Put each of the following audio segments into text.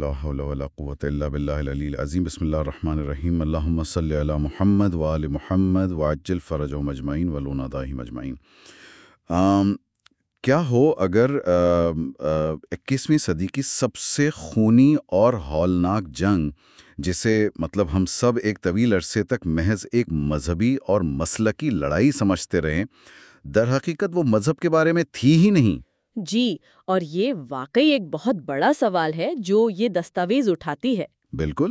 لا حول ولا قوة الا باللہ العلی بسم اللہ الرحمن الرحیم اللہم صلی علی محمد وآل محمد وعجل فرج و مجمعین ولونا داہی مجمعین آم، کیا ہو اگر اکیسویں صدی کی سب سے خونی اور ہولناک جنگ جسے مطلب ہم سب ایک طویل عرصے تک محض ایک مذہبی اور مسلکی لڑائی سمجھتے رہیں در حقیقت وہ مذہب کے بارے میں تھی ہی نہیں۔ جی اور یہ واقعی ایک بہت بڑا سوال ہے جو یہ دستاویز اٹھاتی ہے۔ بالکل۔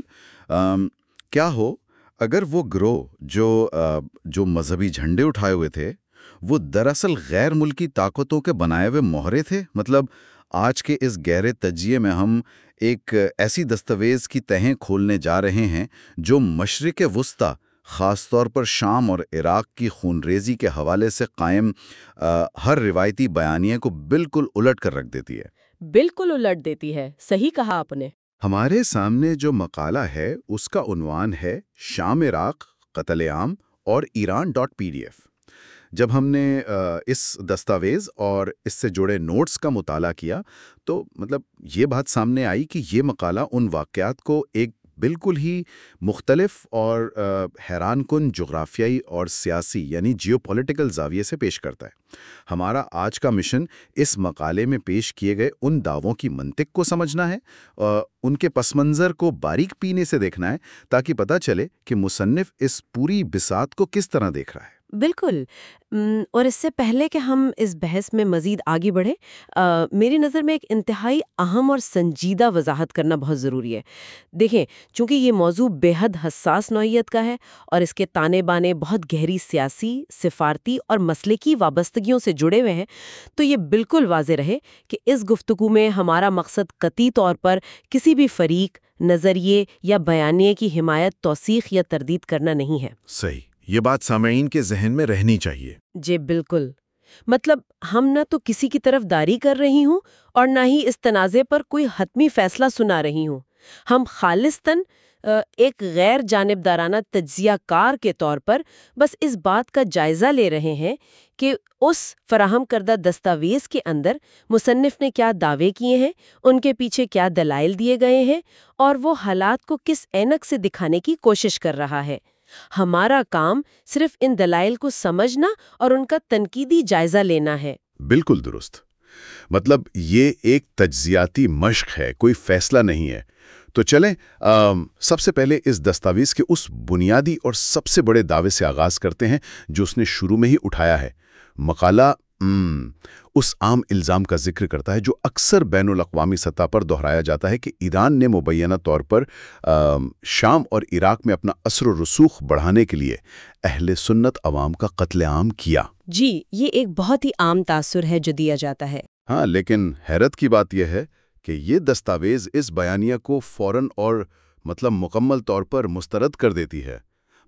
آم، کیا ہو اگر وہ گروہ جو آ، جو مذہبی جھنڈے اٹھائے ہوئے تھے وہ دراصل غیر ملکی طاقتوں کے بنائے ہوئے مہرے تھے؟ مطلب آج کے اس گہرے تجزیے میں ہم ایک ایسی دستاویز کی تہیں کھولنے جا رہے ہیں جو مشرق وسطی خاص طور پر شام اور عراق کی خونریزی کے حوالے سے قائم آ، ہر روایتی بیانیے کو بالکل الٹ کر رکھ دیتی ہے۔ بالکل الٹ دیتی ہے۔ صحیح کہا آپ نے۔ ہمارے سامنے جو مقالہ ہے اس کا عنوان ہے شام عراق قتل عام اور Iran dot P D F. جب ہم نے اس دستاویز اور اس سے جڑے نوٹس کا مطالعہ کیا تو مطلب یہ بات سامنے آئی کہ یہ مقالہ ان واقعات کو ایک بالکل ہی مختلف اور حیران کن جغرافیائی اور سیاسی یعنی جیو پولیٹیکل زاویے سے پیش کرتا ہے۔ ہمارا آج کا مشن اس مقالے میں پیش کیے گئے ان دعووں کی منطق کو سمجھنا ہے اور ان کے پس منظر کو باریک پینے سے دیکھنا ہے تاکہ پتہ چلے کہ مصنف اس پوری بساط کو کس طرح دیکھ رہا ہے۔ بالکل۔ اور اس سے پہلے کہ ہم اس بحث میں مزید آگے بڑھیں میری نظر میں ایک انتہائی اہم اور سنجیدہ وضاحت کرنا بہت ضروری ہے۔ دیکھیں، چونکہ یہ موضوع بے حد حساس نوعیت کا ہے اور اس کے تانے بانے بہت گہری سیاسی، سفارتی اور مسلکی وابستگیوں سے جڑے ہوئے ہیں، تو یہ بالکل واضح رہے کہ اس گفتگو میں ہمارا مقصد قطعی طور پر کسی بھی فریق، نظریے یا بیانیے کی حمایت، توثیق یا تردید کرنا نہیں ہے۔ صحیح۔ یہ بات سامعین کے ذہن میں رہنی چاہیے۔ جی بالکل۔ مطلب ہم نہ تو کسی کی طرف داری کر رہی ہوں اور نہ ہی اس تنازع پر کوئی حتمی فیصلہ سنا رہی ہوں۔ ہم خالصتاً ایک غیر جانبدارانہ تجزیہ کار کے طور پر بس اس بات کا جائزہ لے رہے ہیں کہ اس فراہم کردہ دستاویز کے اندر مصنف نے کیا دعوے کیے ہیں، ان کے پیچھے کیا دلائل دیے گئے ہیں اور وہ حالات کو کس اینک سے دکھانے کی کوشش کر رہا ہے۔ ہمارا کام صرف ان دلائل کو سمجھنا اور ان کا تنقیدی جائزہ لینا ہے۔ بالکل درست۔ مطلب یہ ایک تجزیاتی مشق ہے کوئی فیصلہ نہیں ہے۔ تو چلیں آم، سب سے پہلے اس دستاویز کے اس بنیادی اور سب سے بڑے دعوے سے آغاز کرتے ہیں جو اس نے شروع میں ہی اٹھایا ہے۔ مقالہ ام، اس عام الزام کا ذکر کرتا ہے جو اکثر بین الاقوامی سطح پر دہرایا جاتا ہے کہ ایران نے مبینہ طور پر شام اور عراق میں اپنا اثر و رسوخ بڑھانے کے لیے اہل سنت عوام کا قتل عام کیا۔ جی یہ ایک بہت ہی عام تاثر ہے جو دیا جاتا ہے۔ ہاں لیکن حیرت کی بات یہ ہے کہ یہ دستاویز اس بیانیہ کو فوراً اور مطلب مکمل طور پر مسترد کر دیتی ہے۔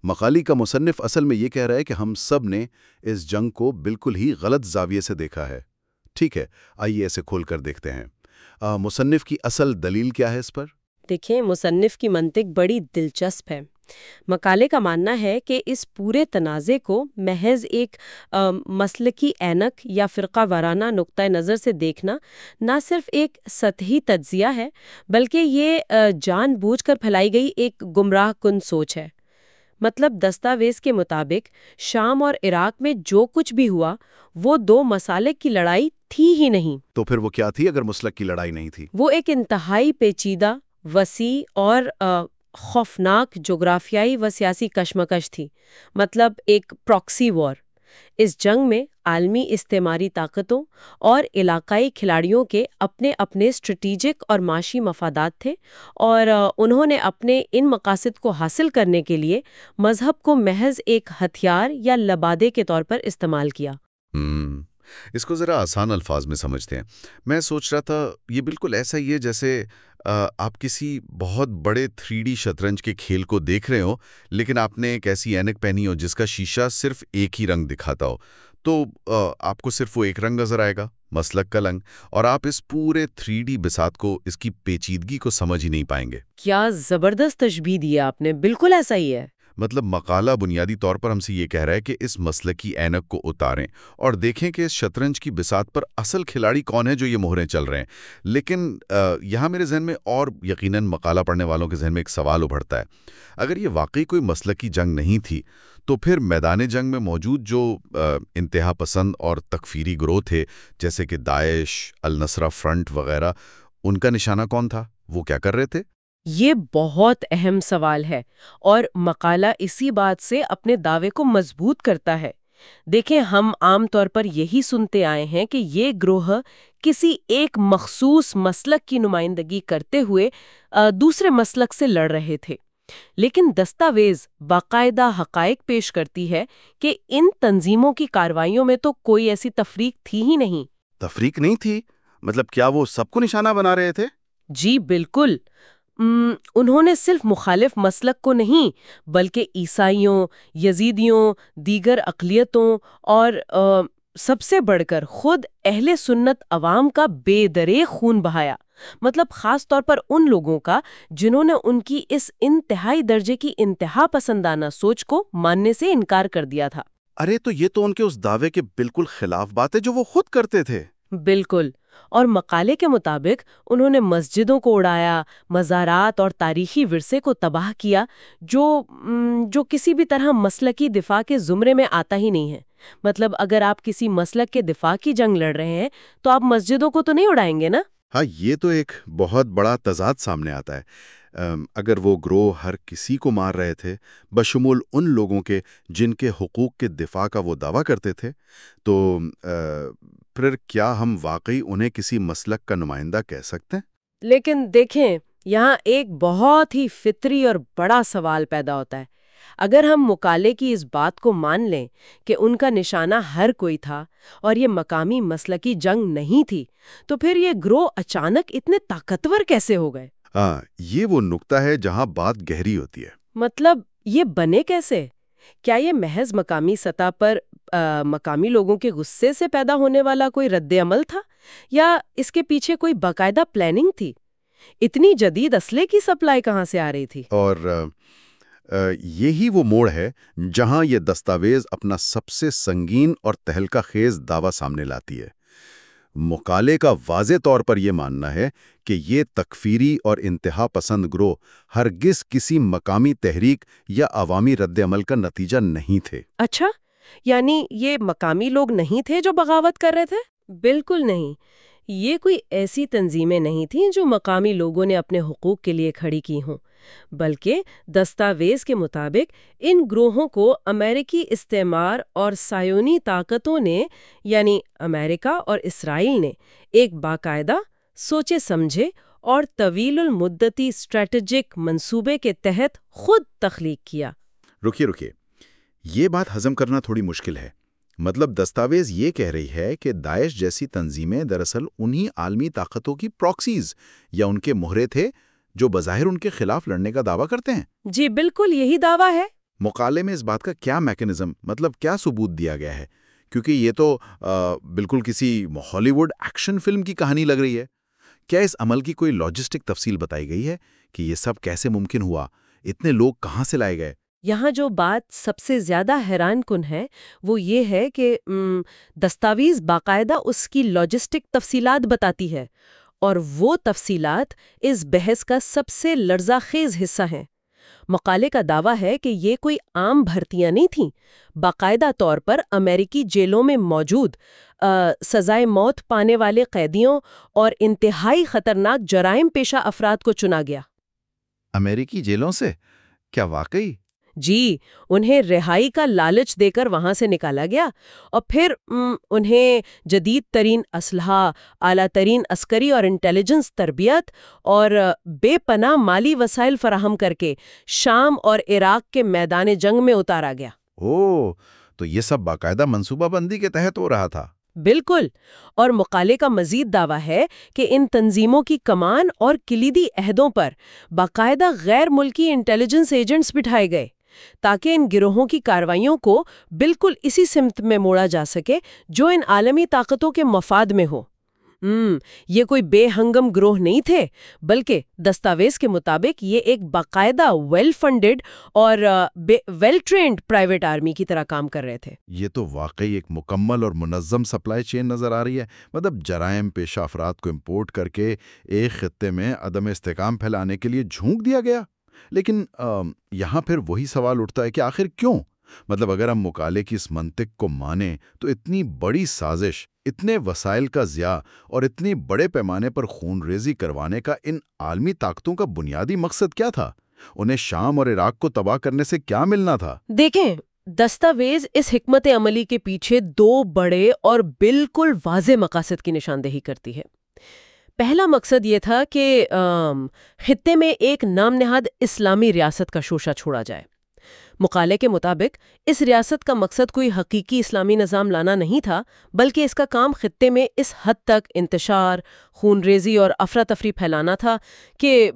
مقالی کا مصنف اصل میں یہ کہہ رہا ہے کہ ہم سب نے اس جنگ کو بالکل ہی غلط زاویے سے دیکھا ہے۔ ٹھیک ہے آئیے ایسے کھول کر دیکھتے ہیں۔ آ، مصنف کی اصل دلیل کیا ہے اس پر؟ دیکھیں مصنف کی منطق بڑی دلچسپ ہے۔ مقالے کا ماننا ہے کہ اس پورے تنازع کو محض ایک آ، مسلکی اینک یا فرقہ وارانہ نقطۂ نظر سے دیکھنا نہ صرف ایک سطحی تجزیہ ہے بلکہ یہ آ، جان بوجھ کر پھیلائی گئی ایک گمراہ کن سوچ ہے۔ مطلب دستاویز کے مطابق شام اور عراق میں جو کچھ بھی ہوا وہ دو مسالک کی لڑائی تھی ہی نہیں۔ تو پھر وہ کیا تھی اگر مسلک کی لڑائی نہیں تھی؟ وہ ایک انتہائی پیچیدہ وسیع اور آ، خوفناک جغرافیائی و سیاسی کشمکش تھی۔ مطلب ایک پراکسی وار۔ اس جنگ میں عالمی استعماری طاقتوں اور علاقائی کھلاڑیوں کے اپنے اپنے اسٹریٹجک اور معاشی مفادات تھے اور انہوں نے اپنے ان مقاصد کو حاصل کرنے کے لیے مذہب کو محض ایک ہتھیار یا لبادے کے طور پر استعمال کیا hmm. اس کو ذرا آسان الفاظ میں سمجھتے ہیں۔ میں سوچ رہا تھا، یہ بالکل ایسا ہی ہے جیسے آپ کسی بہت بڑے تھری ڈی شطرنج کے کھیل کو دیکھ رہے ہو لیکن آپ نے ایک ایسی اینک پہنی ہو جس کا شیشہ صرف ایک ہی رنگ دکھاتا ہو۔ تو آپ کو صرف وہ ایک رنگ نظر آئے گا، مسلک کا رنگ اور آپ اس پورے تھری ڈی بساط کو، اس کی پیچیدگی کو سمجھ ہی نہیں پائیں گے۔ کیا زبردست تشبیح دی ہے آپ نے، بالکل ایسا ہی ہے۔ مطلب مقالہ بنیادی طور پر ہم سے یہ کہہ رہا ہے کہ اس مسئلہ کی اینک کو اتاریں اور دیکھیں کہ اس شطرنج کی بسات پر اصل کھلاڑی کون ہے جو یہ مہریں چل رہے ہیں۔ لیکن یہاں میرے ذہن میں اور یقیناً مقالہ پڑھنے والوں کے ذہن میں ایک سوال ابھرتا ہے۔ اگر یہ واقعی کوئی مسئلہ کی جنگ نہیں تھی، تو پھر میدان جنگ میں موجود جو انتہا پسند اور تکفیری گروہ تھے، جیسے کہ داعش، النصرہ فرنٹ وغیرہ، ان کا نشانہ کون تھا؟ وہ کیا کر رہے تھے؟ یہ بہت اہم سوال ہے اور مقالہ اسی بات سے اپنے دعوے کو مضبوط کرتا ہے۔ دیکھیں ہم عام طور پر یہی سنتے آئے ہیں کہ یہ گروہ کسی ایک مخصوص مسلک کی نمائندگی کرتے ہوئے دوسرے مسلک سے لڑ رہے تھے۔ لیکن دستاویز باقاعدہ حقائق پیش کرتی ہے کہ ان تنظیموں کی کاروائیوں میں تو کوئی ایسی تفریق تھی ہی نہیں۔ تفریق نہیں تھی؟ مطلب کیا وہ سب کو نشانہ بنا رہے تھے؟ جی بالکل۔ انہوں نے صرف مخالف مسلک کو نہیں بلکہ عیسائیوں یزیدیوں دیگر اقلیتوں اور سب سے بڑھ کر خود اہل سنت عوام کا بے درے خون بہایا۔ مطلب خاص طور پر ان لوگوں کا جنہوں نے ان کی اس انتہائی درجے کی انتہا پسندانہ سوچ کو ماننے سے انکار کر دیا تھا۔ ارے تو یہ تو ان کے اس دعوے کے بالکل خلاف بات ہے جو وہ خود کرتے تھے۔ بالکل۔ اور مقالے کے مطابق انہوں نے مسجدوں کو اڑایا، مزارات اور تاریخی ورثے کو تباہ کیا، جو جو کسی بھی طرح مسلکی دفاع کے زمرے میں آتا ہی نہیں ہے۔ مطلب اگر آپ کسی مسلک کے دفاع کی جنگ لڑ رہے ہیں تو آپ مسجدوں کو تو نہیں اڑائیں گے نا؟ ہاں یہ تو ایک بہت بڑا تضاد سامنے آتا ہے۔ اگر وہ گروہ ہر کسی کو مار رہے تھے، بشمول ان لوگوں کے جن کے حقوق کے دفاع کا وہ دعویٰ کرتے تھے، تو پھر کیا ہم واقعی انہیں کسی مسلک کا نمائندہ کہہ سکتے ہیں؟ لیکن دیکھیں یہاں ایک بہت ہی فطری اور بڑا سوال پیدا ہوتا ہے۔ اگر ہم مکالے کی اس بات کو مان لیں کہ ان کا نشانہ ہر کوئی تھا اور یہ مقامی مسلکی جنگ نہیں تھی تو پھر یہ گروہ اچانک اتنے طاقتور کیسے ہو گئے؟ ہاں یہ وہ نقطہ ہے جہاں بات گہری ہوتی ہے۔ مطلب یہ بنے کیسے؟ کیا یہ محض مقامی سطح پر مقامی لوگوں کے غصے سے پیدا ہونے والا کوئی رد عمل تھا؟ یا اس کے پیچھے کوئی باقاعدہ پلاننگ تھی؟ اتنی جدید اسلحے کی سپلائی کہاں سے آ رہی تھی؟ اور یہی وہ موڑ ہے جہاں یہ دستاویز اپنا سب سے سنگین اور تہلکہ خیز دعویٰ سامنے لاتی ہے۔ مقالے کا واضح طور پر یہ ماننا ہے کہ یہ تکفیری اور انتہا پسند گروہ ہرگز کسی مقامی تحریک یا عوامی رد عمل کا نتیجہ نہیں تھے۔ اچھا یعنی یہ مقامی لوگ نہیں تھے جو بغاوت کر رہے تھے؟ بالکل نہیں۔ یہ کوئی ایسی تنظیمیں نہیں تھیں جو مقامی لوگوں نے اپنے حقوق کے لیے کھڑی کی ہوں، بلکہ دستاویز کے مطابق ان گروہوں کو امریکی استعمار اور سایونی طاقتوں نے یعنی امریکہ اور اسرائیل نے، ایک باقاعدہ، سوچے سمجھے اور طویل المدتی اسٹریٹجک منصوبے کے تحت خود تخلیق کیا۔ رکیے رکیے۔ یہ بات ہضم کرنا تھوڑی مشکل ہے۔ مطلب دستاویز یہ کہہ رہی ہے کہ داعش جیسی تنظیمیں دراصل انہی عالمی طاقتوں کی پروکسیز یا ان کے مہرے تھے جو بظاہر ان کے خلاف لڑنے کا دعویٰ کرتے ہیں۔ جی بالکل یہی دعویٰ ہے۔ مقالے میں اس بات کا کیا میکنزم مطلب کیا ثبوت دیا گیا ہے؟ کیونکہ یہ تو بالکل کسی ہالی ووڈ ایکشن فلم کی کہانی لگ رہی ہے۔ کیا اس عمل کی کوئی لاجسٹک تفصیل بتائی گئی ہے کہ یہ سب کیسے ممکن ہوا؟ اتنے لوگ کہاں سے لائے گئے؟ یہاں جو بات سب سے زیادہ حیران کن ہے وہ یہ ہے کہ دستاویز باقاعدہ اس کی لاجسٹک تفصیلات بتاتی ہے اور وہ تفصیلات اس بحث کا سب سے لرزہ خیز حصہ ہیں۔ مقالے کا دعویٰ ہے کہ یہ کوئی عام بھرتیاں نہیں تھیں۔ باقاعدہ طور پر امریکی جیلوں میں موجود سزائے موت پانے والے قیدیوں اور انتہائی خطرناک جرائم پیشہ افراد کو چنا گیا۔ امریکی جیلوں سے؟ کیا واقعی؟ جی انہیں رہائی کا لالچ دے کر وہاں سے نکالا گیا اور پھر انہیں جدید ترین اسلحہ اعلیٰ ترین عسکری اور انٹیلیجنس تربیت اور بے پناہ مالی وسائل فراہم کر کے شام اور عراق کے میدان جنگ میں اتارا گیا۔ او تو یہ سب باقاعدہ منصوبہ بندی کے تحت ہو رہا تھا۔ بالکل اور مقالے کا مزید دعویٰ ہے کہ ان تنظیموں کی کمان اور کلیدی عہدوں پر باقاعدہ غیر ملکی انٹیلیجنس ایجنٹس بٹھائے گئے۔ تاکہ ان گروہوں کی کاروائیوں کو بالکل اسی سمت میں موڑا جا سکے جو ان عالمی طاقتوں کے مفاد میں ہو۔ ہم یہ کوئی بے ہنگم گروہ نہیں تھے، بلکہ دستاویز کے مطابق یہ ایک باقاعدہ ویل فنڈڈ اور ویل ٹرینڈ پرائیویٹ آرمی کی طرح کام کر رہے تھے۔ یہ تو واقعی ایک مکمل اور منظم سپلائی چین نظر آ رہی ہے۔ مطلب جرائم پیشہ افراد کو امپورٹ کر کے ایک خطے میں عدم استحکام پھیلانے کے لیے جھونک دیا گیا۔ لیکن یہاں پھر وہی سوال اٹھتا ہے کہ آخر کیوں؟ مطلب اگر ہم مکالے کی اس منطق کو مانیں تو اتنی بڑی سازش، اتنے وسائل کا ضیاع اور اتنی بڑے پیمانے پر خون ریزی کروانے کا ان عالمی طاقتوں کا بنیادی مقصد کیا تھا؟ انہیں شام اور عراق کو تباہ کرنے سے کیا ملنا تھا؟ دیکھیں، دستاویز اس حکمت عملی کے پیچھے دو بڑے اور بالکل واضح مقاصد کی نشاندہی کرتی ہے۔ پہلا مقصد یہ تھا کہ خطے میں ایک نام نہاد اسلامی ریاست کا شوشہ چھوڑا جائے۔ مقالے کے مطابق، اس ریاست کا مقصد کوئی حقیقی اسلامی نظام لانا نہیں تھا، بلکہ اس کا کام خطے میں اس حد تک انتشار، خون ریزی اور افراتفری پھیلانا تھا کہ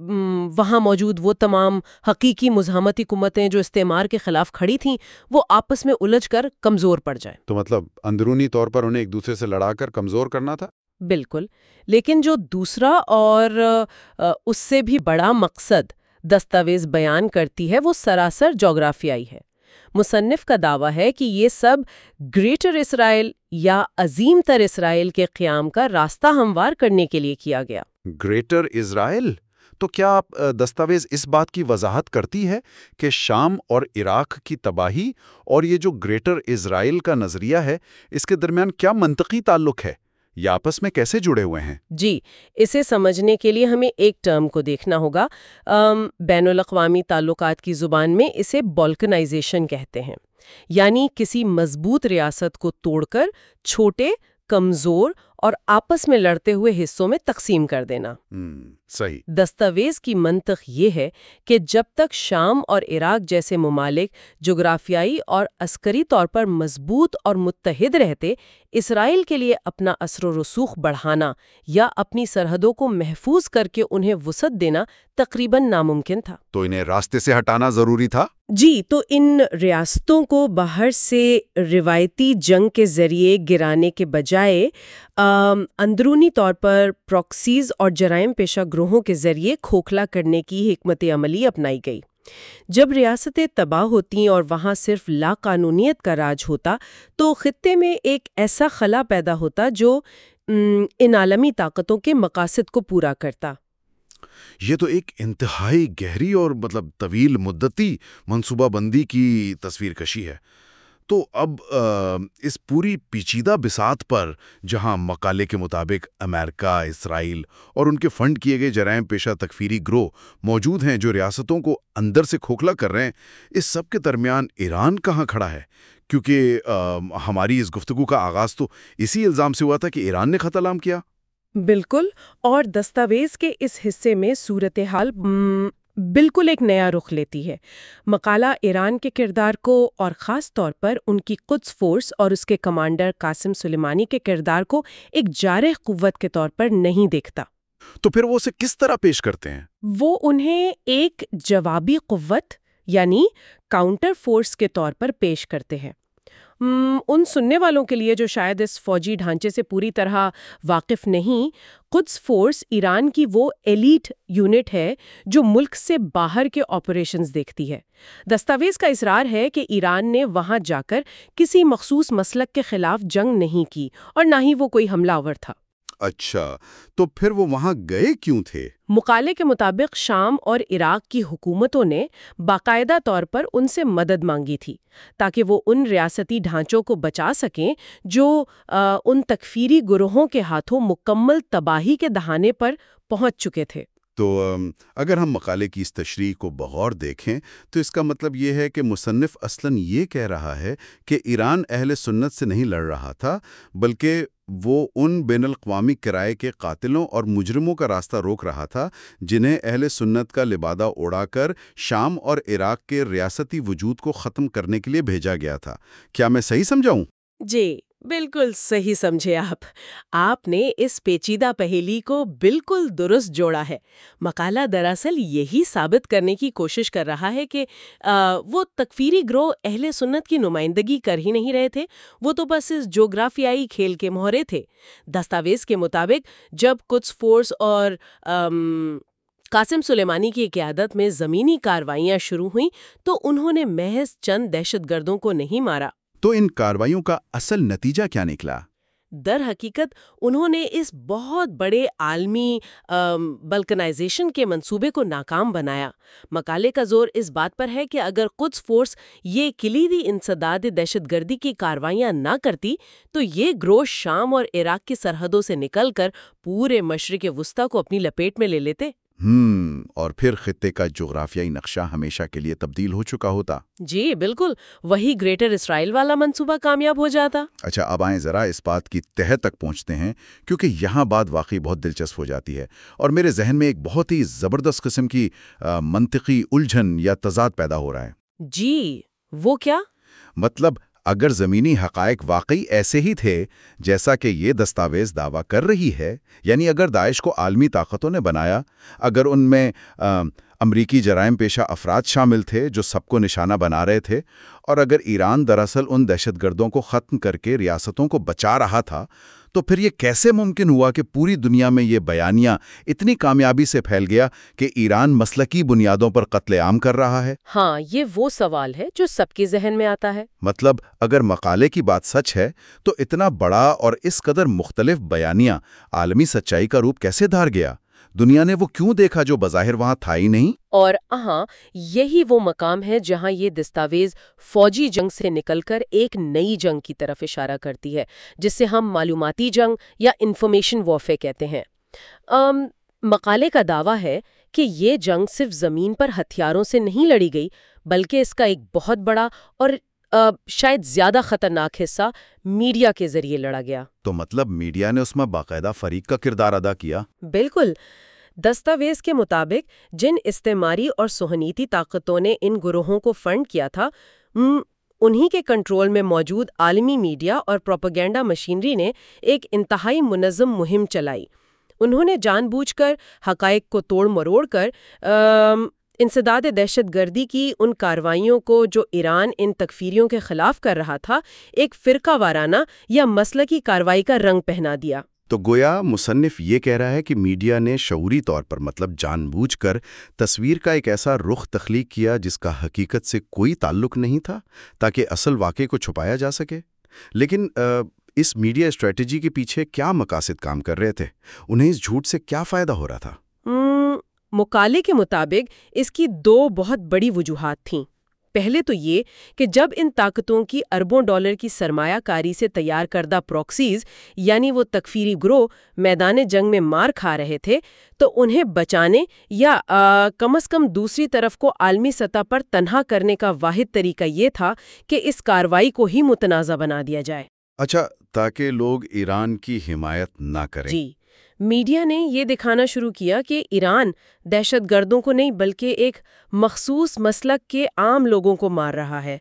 وہاں موجود وہ تمام حقیقی مزاحمتی حکومتیں جو استعمار کے خلاف کھڑی تھیں، وہ آپس میں الجھ کر کمزور پڑ جائیں تو مطلب اندرونی طور پر انہیں ایک دوسرے سے لڑا کر کمزور کرنا تھا؟ بالکل۔ لیکن جو دوسرا اور اس سے بھی بڑا مقصد دستاویز بیان کرتی ہے، وہ سراسر جغرافیائی ہے۔ مصنف کا دعویٰ ہے کہ یہ سب گریٹر اسرائیل یا عظیم تر اسرائیل کے قیام کا راستہ ہموار کرنے کے لیے کیا گیا۔ Greater Israel? تو کیا آپ دستاویز اس بات کی وضاحت کرتی ہے کہ شام اور عراق کی تباہی اور یہ جو گریٹر اسرائیل کا نظریہ ہے، اس کے درمیان کیا منطقی تعلق ہے؟ یہ آپس میں کیسے جڑے ہوئے ہیں؟ جی اسے سمجھنے کے لیے ہمیں ایک ٹرم کو دیکھنا ہوگا۔ بین الاقوامی تعلقات کی زبان میں اسے بالکنائزیشن کہتے ہیں۔ یعنی کسی مضبوط ریاست کو توڑ کر چھوٹے کمزور اور آپس میں لڑتے ہوئے حصوں میں تقسیم کر دینا۔ صحیح۔ دستاویز کی منطق یہ ہے کہ جب تک شام اور عراق جیسے ممالک جغرافیائی اور عسکری طور پر مضبوط اور متحد رہتے اسرائیل کے لیے اپنا اثر و رسوخ بڑھانا یا اپنی سرحدوں کو محفوظ کر کے انہیں وسعت دینا تقریباً ناممکن تھا۔ تو انہیں راستے سے ہٹانا ضروری تھا؟ جی تو ان ریاستوں کو باہر سے روایتی جنگ کے ذریعے گرانے کے بجائے اندرونی طور پر پروکسیز اور جرائم پیشہ گروہوں کے ذریعے کھوکھلا کرنے کی حکمت عملی اپنائی گئی۔ جب ریاستیں تباہ ہوتیں اور وہاں صرف لا قانونیت کا راج ہوتا، تو خطے میں ایک ایسا خلا پیدا ہوتا جو ان عالمی طاقتوں کے مقاصد کو پورا کرتا۔ یہ تو ایک انتہائی گہری اور مطلب طویل مدتی منصوبہ بندی کی تصویر کشی ہے۔ تو اب اس پوری پیچیدہ بسات پر، جہاں مقالے کے مطابق امریکہ، اسرائیل اور ان کے فنڈ کیے گئے جرائم پیشہ تکفیری گروہ موجود ہیں جو ریاستوں کو اندر سے کھوکھلا کر رہے ہیں، اس سب کے درمیان ایران کہاں کھڑا ہے؟ کیونکہ ہماری اس گفتگو کا آغاز تو اسی الزام سے ہوا تھا کہ ایران نے خط علام کیا۔ بالکل، اور دستاویز کے اس حصے میں صورتحال بالکل ایک نیا رخ لیتی ہے۔ مقالہ ایران کے کردار کو اور خاص طور پر ان کی قدس فورس اور اس کے کمانڈر قاسم سلیمانی کے کردار کو ایک جارح قوت کے طور پر نہیں دیکھتا۔ تو پھر وہ اسے کس طرح پیش کرتے ہیں؟ وہ انہیں ایک جوابی قوت یعنی کاؤنٹر فورس کے طور پر پیش کرتے ہیں۔ ان سننے والوں کے لیے جو شاید اس فوجی ڈھانچے سے پوری طرح واقف نہیں، قدس فورس ایران کی وہ ایلیٹ یونٹ ہے جو ملک سے باہر کے آپریشنز دیکھتی ہے۔ دستاویز کا اصرار ہے کہ ایران نے وہاں جا کر کسی مخصوص مسلک کے خلاف جنگ نہیں کی اور نہ ہی وہ کوئی حملہ آور تھا۔ اچھا تو پھر وہ وہاں گئے کیوں تھے؟ مقالے کے مطابق شام اور عراق کی حکومتوں نے باقاعدہ طور پر ان سے مدد مانگی تھی تاکہ وہ ان ریاستی ڈھانچوں کو بچا سکیں جو ان تکفیری گروہوں کے ہاتھوں مکمل تباہی کے دہانے پر پہنچ چکے تھے۔ تو اگر ہم مقالے کی اس تشریح کو بغور دیکھیں تو اس کا مطلب یہ ہے کہ مصنف اصلاً یہ کہہ رہا ہے کہ ایران اہل سنت سے نہیں لڑ رہا تھا، بلکہ وہ ان بین الاقوامی کرائے کے قاتلوں اور مجرموں کا راستہ روک رہا تھا، جنہیں اہل سنت کا لبادہ اڑا کر شام اور عراق کے ریاستی وجود کو ختم کرنے کے لیے بھیجا گیا تھا۔ کیا میں صحیح سمجھاؤں؟ جی۔ بالکل صحیح سمجھے آپ۔ آپ نے اس پیچیدہ پہیلی کو بالکل درست جوڑا ہے۔ مقالہ دراصل یہی ثابت کرنے کی کوشش کر رہا ہے کہ وہ تکفیری گروہ اہل سنت کی نمائندگی کر ہی نہیں رہے تھے۔ وہ تو بس اس جغرافیائی کھیل کے مہرے تھے۔ دستاویز کے مطابق، جب کچھ فورس اور قاسم سلیمانی کی قیادت میں زمینی کاروائیاں شروع ہوئیں، تو انہوں نے محض چند دہشت گردوں کو نہیں مارا۔ تو ان کاروائیوں کا اصل نتیجہ کیا نکلا؟ در حقیقت، انہوں نے اس بہت بڑے عالمی بلکنائزیشن کے منصوبے کو ناکام بنایا۔ مقالے کا زور اس بات پر ہے کہ اگر قدس فورس یہ کلیدی انسداد دہشت گردی کی کاروائیاں نہ کرتی، تو یہ گروہ شام اور عراق کی سرحدوں سے نکل کر پورے مشرق وسطی کو اپنی لپیٹ میں لے لیتے۔ ہم اور پھر خطے کا جغرافیائی نقشہ ہمیشہ کے لیے تبدیل ہو چکا ہوتا۔ جی بالکل۔ وہی گریٹر اسرائیل والا منصوبہ کامیاب ہو جاتا۔ اچھا اب آئیں ذرا اس بات کی تہ تک پہنچتے ہیں کیونکہ یہاں بات واقعی بہت دلچسپ ہو جاتی ہے۔ اور میرے ذہن میں ایک بہت ہی زبردست قسم کی منطقی الجھن یا تضاد پیدا ہو رہا ہے۔ جی وہ کیا؟ مطلب اگر زمینی حقائق واقعی ایسے ہی تھے جیسا کہ یہ دستاویز دعویٰ کر رہی ہے یعنی اگر داعش کو عالمی طاقتوں نے بنایا، اگر ان میں امریکی جرائم پیشہ افراد شامل تھے جو سب کو نشانہ بنا رہے تھے، اور اگر ایران دراصل ان دہشت گردوں کو ختم کر کے ریاستوں کو بچا رہا تھا تو پھر یہ کیسے ممکن ہوا کہ پوری دنیا میں یہ بیانیہ اتنی کامیابی سے پھیل گیا کہ ایران مسلکی بنیادوں پر قتل عام کر رہا ہے؟ ہاں یہ وہ سوال ہے جو سب کے ذہن میں آتا ہے۔ مطلب اگر مقالے کی بات سچ ہے تو اتنا بڑا اور اس قدر مختلف بیانیہ عالمی سچائی کا روپ کیسے دھار گیا؟ دنیا نے وہ کیوں دیکھا جو بظاہر وہاں تھا ہی نہیں؟ اور اہاں یہی وہ مقام ہے جہاں یہ دستاویز فوجی جنگ سے نکل کر ایک نئی جنگ کی طرف اشارہ کرتی ہے جس سے ہم معلوماتی جنگ یا انفارمیشن وارفے کہتے ہیں۔ مقالے کا دعویٰ ہے کہ یہ جنگ صرف زمین پر ہتھیاروں سے نہیں لڑی گئی بلکہ اس کا ایک بہت بڑا اور شاید زیادہ خطرناک حصہ میڈیا کے ذریعے لڑا گیا۔ تو مطلب میڈیا نے اس میں باقاعدہ فریق کا کردار ادا کیا؟ بالکل۔ دستاویز کے مطابق جن استعماری اور سہنیتی طاقتوں نے ان گروہوں کو فنڈ کیا تھا انہی کے کنٹرول میں موجود عالمی میڈیا اور پروپیگینڈا مشینری نے ایک انتہائی منظم مہم چلائی۔ انہوں نے جان بوجھ کر حقائق کو توڑ مروڑ کر انسداد دہشت گردی کی ان کاروائیوں کو جو ایران ان تکفیریوں کے خلاف کر رہا تھا، ایک فرقہ وارانہ یا مسلکی کاروائی کا رنگ پہنا دیا۔ تو گویا مصنف یہ کہہ رہا ہے کہ میڈیا نے شعوری طور پر مطلب جان بوجھ کر تصویر کا ایک ایسا رخ تخلیق کیا جس کا حقیقت سے کوئی تعلق نہیں تھا تاکہ اصل واقعے کو چھپایا جا سکے۔ لیکن اس میڈیا اسٹریٹجی کے پیچھے کیا مقاصد کام کر رہے تھے؟ انہیں اس جھوٹ سے کیا فائدہ ہو رہا تھا؟ مکالے کے مطابق اس کی دو بہت بڑی وجوہات تھیں۔ پہلے تو یہ کہ جب ان طاقتوں کی اربوں ڈالر کی سرمایہ کاری سے تیار کردہ پروکسیز یعنی وہ تکفیری گروہ میدان جنگ میں مار کھا رہے تھے تو انہیں بچانے یا آ, کم از کم دوسری طرف کو عالمی سطح پر تنہا کرنے کا واحد طریقہ یہ تھا کہ اس کاروائی کو ہی متنازع بنا دیا جائے۔ اچھا تاکہ لوگ ایران کی حمایت نہ کریں۔ جی۔ میڈیا نے یہ دکھانا شروع کیا کہ ایران دہشت گردوں کو نہیں بلکہ ایک مخصوص مسلک کے عام لوگوں کو مار رہا ہے۔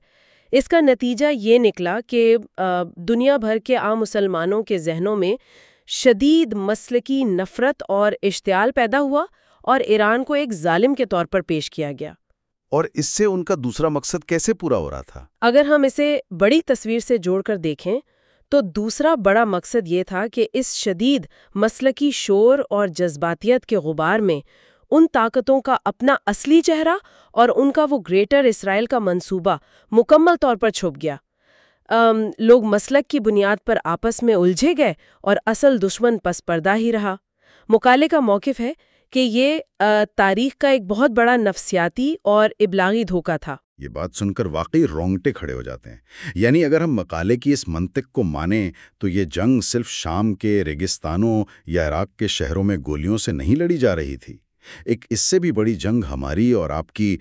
اس کا نتیجہ یہ نکلا کہ دنیا بھر کے عام مسلمانوں کے ذہنوں میں شدید مسلکی نفرت اور اشتعال پیدا ہوا اور ایران کو ایک ظالم کے طور پر پیش کیا گیا۔ اور اس سے ان کا دوسرا مقصد کیسے پورا ہو رہا تھا؟ اگر ہم اسے بڑی تصویر سے جوڑ کر دیکھیں تو دوسرا بڑا مقصد یہ تھا کہ اس شدید مسلکی شور اور جذباتیت کے غبار میں ان طاقتوں کا اپنا اصلی چہرہ اور ان کا وہ گریٹر اسرائیل کا منصوبہ مکمل طور پر چھپ گیا۔ لوگ مسلک کی بنیاد پر آپس میں الجھے گئے اور اصل دشمن پس پردہ ہی رہا۔ مکالے کا موقف ہے کہ یہ تاریخ کا ایک بہت بڑا نفسیاتی اور ابلاغی دھوکہ تھا۔ یہ بات سن کر واقعی رونگٹے کھڑے ہو جاتے ہیں۔ یعنی اگر ہم مقالے کی اس منطق کو مانیں تو یہ جنگ صرف شام کے ریگستانوں یا عراق کے شہروں میں گولیوں سے نہیں لڑی جا رہی تھی۔ ایک اس سے بھی بڑی جنگ ہماری اور آپ کی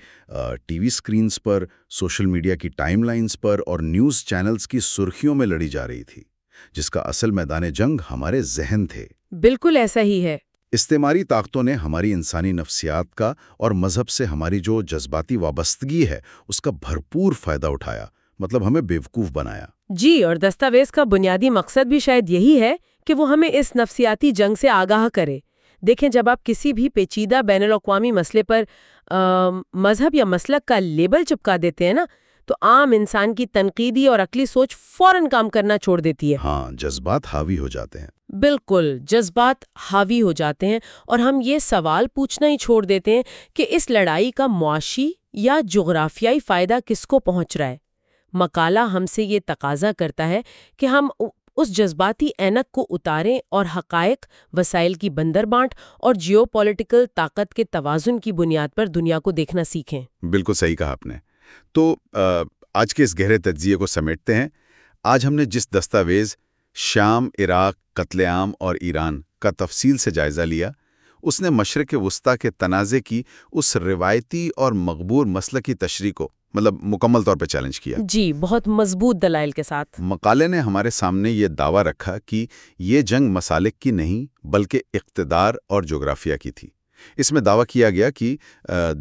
ٹی وی سکرینز پر، سوشل میڈیا کی ٹائم لائنز پر اور نیوز چینلز کی سرخیوں میں لڑی جا رہی تھی، جس کا اصل میدان جنگ ہمارے ذہن تھے۔ بالکل ایسا ہی ہے۔ استعماری طاقتوں نے ہماری انسانی نفسیات کا اور مذہب سے ہماری جو جذباتی وابستگی ہے، اس کا بھرپور فائدہ اٹھایا مطلب ہمیں بیوقوف بنایا۔ جی اور دستاویز کا بنیادی مقصد بھی شاید یہی ہے کہ وہ ہمیں اس نفسیاتی جنگ سے آگاہ کرے۔ دیکھیں، جب آپ کسی بھی پیچیدہ بین الاقوامی مسئلے پر مذہب یا مسلک کا لیبل چپکا دیتے ہیں نا تو عام انسان کی تنقیدی اور عقلی سوچ فوراً کام کرنا چھوڑ دیتی ہے۔ ہاں جذبات حاوی ہو جاتے ہیں۔ بالکل جذبات حاوی ہو جاتے ہیں اور ہم یہ سوال پوچھنا ہی چھوڑ دیتے ہیں کہ اس لڑائی کا معاشی یا جغرافیائی فائدہ کس کو پہنچ رہا ہے؟ مقالہ ہم سے یہ تقاضا کرتا ہے کہ ہم اس جذباتی اینک کو اتاریں اور حقائق وسائل کی بندر بانٹ اور جیو پولیٹیکل طاقت کے توازن کی بنیاد پر دنیا کو دیکھنا سیکھیں۔ بالکل صحیح کہا آپ نے۔ تو آج کے اس گہرے تجزیے کو سمیٹتے ہیں۔ آج ہم نے جس دستاویز شام عراق قتل عام اور ایران کا تفصیل سے جائزہ لیا اس نے مشرق وسطی کے تنازع کی اس روایتی اور مقبور مسئلہ کی تشریح کو مطلب مکمل طور پہ چیلنج کیا۔ جی بہت مضبوط دلائل کے ساتھ۔ مقالے نے ہمارے سامنے یہ دعویٰ رکھا کہ یہ جنگ مسالک کی نہیں بلکہ اقتدار اور جغرافیہ کی تھی۔ اس میں دعویٰ کیا گیا کہ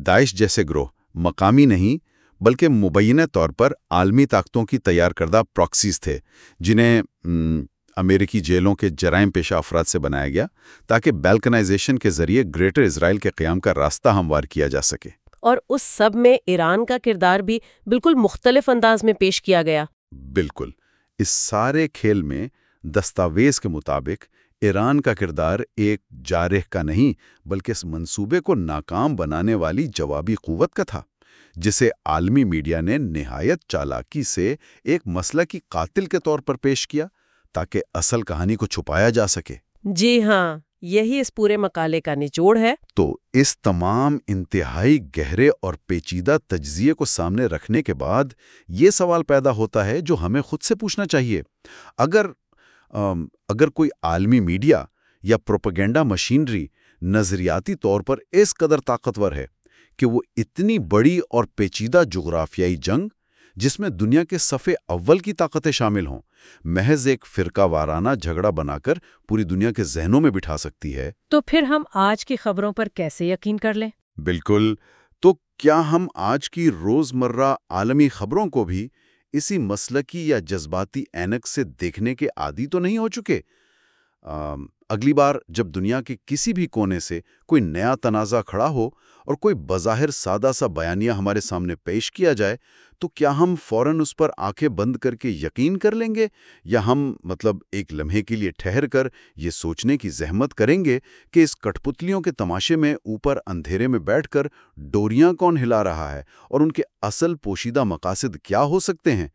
داعش جیسے گروہ مقامی نہیں بلکہ مبینہ طور پر عالمی طاقتوں کی تیار کردہ پراکسیز تھے جنہیں امریکی جیلوں کے جرائم پیشہ افراد سے بنایا گیا تاکہ بیلکنائزیشن کے ذریعے گریٹر اسرائیل کے قیام کا راستہ ہموار کیا جا سکے۔ اور اس سب میں ایران کا کردار بھی بالکل مختلف انداز میں پیش کیا گیا۔ بالکل۔ اس سارے کھیل میں دستاویز کے مطابق ایران کا کردار ایک جارح کا نہیں بلکہ اس منصوبے کو ناکام بنانے والی جوابی قوت کا تھا۔ جسے عالمی میڈیا نے نہایت چالاکی سے ایک مسئلہ کی قاتل کے طور پر پیش کیا تاکہ اصل کہانی کو چھپایا جا سکے۔ جی ہاں یہی اس پورے مقالے کا نچوڑ ہے۔ تو اس تمام انتہائی گہرے اور پیچیدہ تجزیے کو سامنے رکھنے کے بعد یہ سوال پیدا ہوتا ہے جو ہمیں خود سے پوچھنا چاہیے۔ اگر اگر کوئی عالمی میڈیا یا پروپگینڈا مشینری نظریاتی طور پر اس قدر طاقتور ہے کہ وہ اتنی بڑی اور پیچیدہ جغرافیائی جنگ جس میں دنیا کے صفے اول کی طاقتیں شامل ہوں محض ایک فرقہ وارانہ جھگڑا بنا کر پوری دنیا کے ذہنوں میں بٹھا سکتی ہے۔ تو پھر ہم آج کی خبروں پر کیسے یقین کر لیں؟ بالکل۔ تو کیا ہم آج کی روزمرہ عالمی خبروں کو بھی اسی مسلکی یا جذباتی اینک سے دیکھنے کے عادی تو نہیں ہو چکے؟ اگلی بار جب دنیا کے کسی بھی کونے سے کوئی نیا تنازع کھڑا ہو اور کوئی بظاہر سادہ سا بیانیہ ہمارے سامنے پیش کیا جائے، تو کیا ہم فوراً اس پر آنکھیں بند کر کے یقین کر لیں گے یا ہم مطلب ایک لمحے کے لیے ٹھہر کر یہ سوچنے کی زحمت کریں گے کہ اس کٹپتلیوں کے تماشے میں اوپر اندھیرے میں بیٹھ کر ڈوریاں کون ہلا رہا ہے اور ان کے اصل پوشیدہ مقاصد کیا ہو سکتے ہیں؟